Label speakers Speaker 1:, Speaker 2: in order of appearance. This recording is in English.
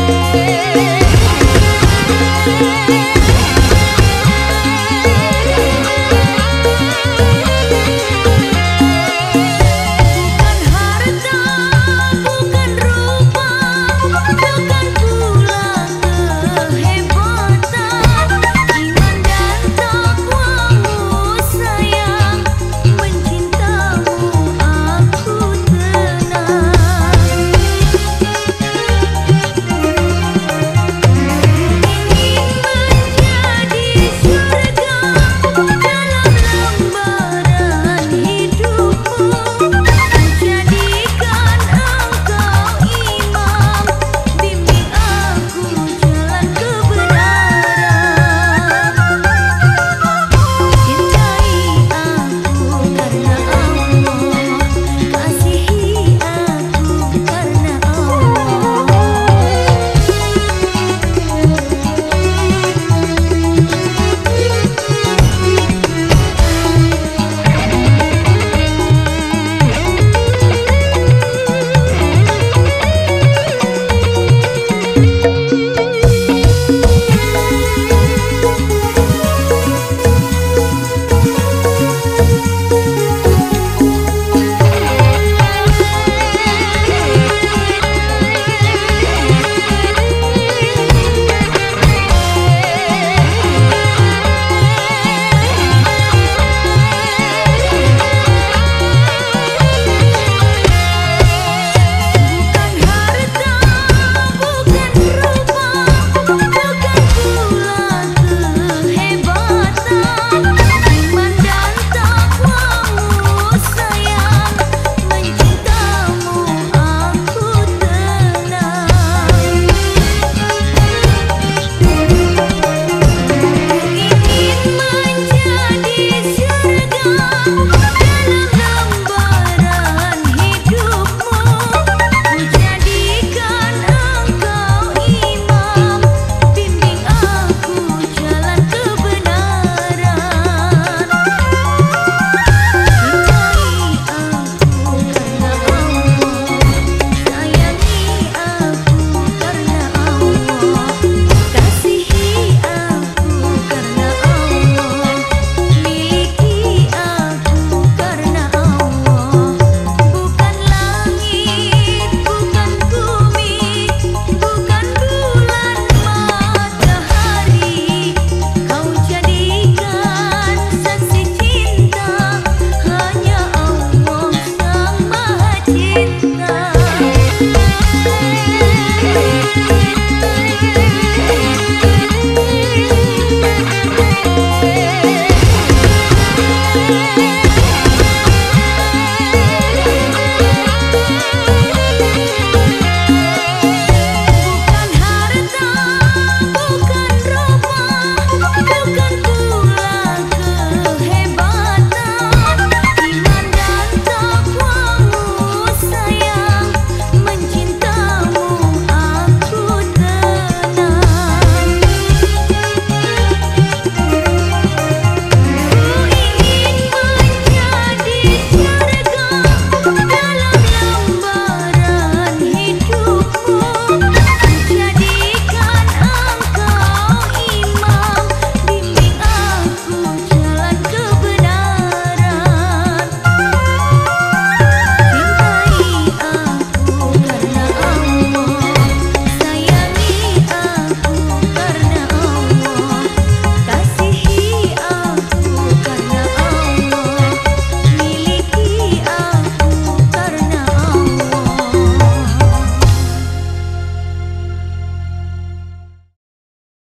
Speaker 1: away.